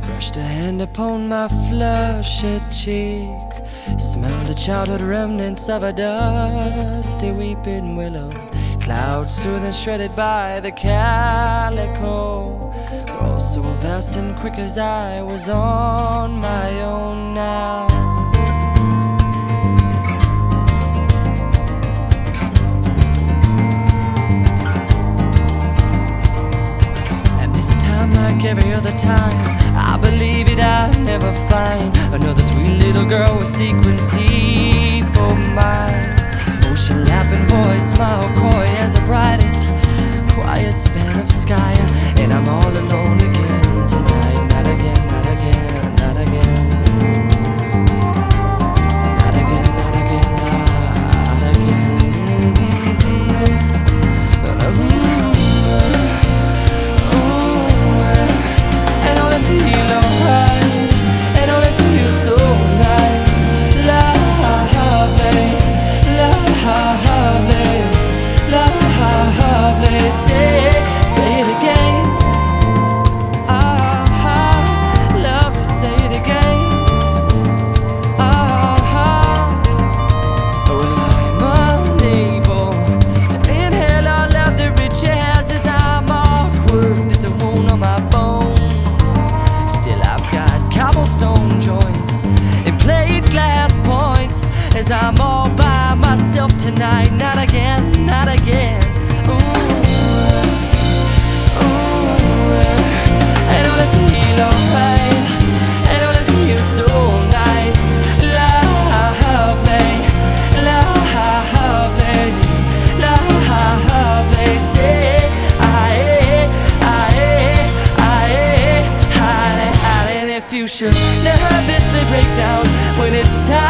She brushed a hand upon my flushed cheek, smelled the childhood remnants of a dusty weeping willow. Clouds soothed and shredded by the calico were all so vast and quick as I was on my own now. And this time, like every other time I'd never find another sweet little girl with secrecy for miles. Ocean lapping voice, smile coy as a brightest quiet span of sky. my bones. Still, I've got cobblestone joints and plate glass points as I'm all by myself tonight. Not again, not again. Ooh. this time.